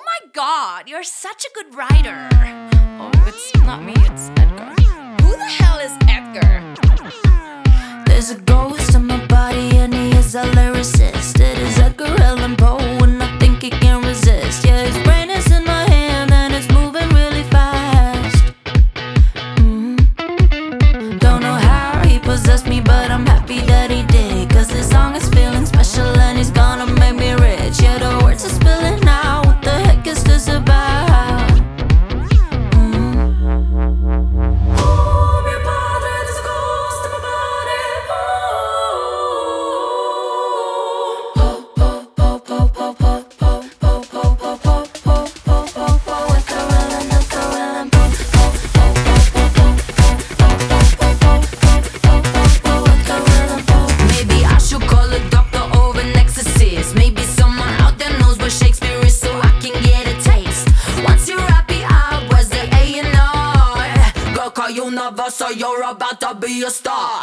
Oh my god, you're such a good writer. Oh, it's not me, it's Edgar. universe, so you're about to be a star.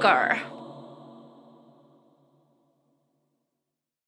girl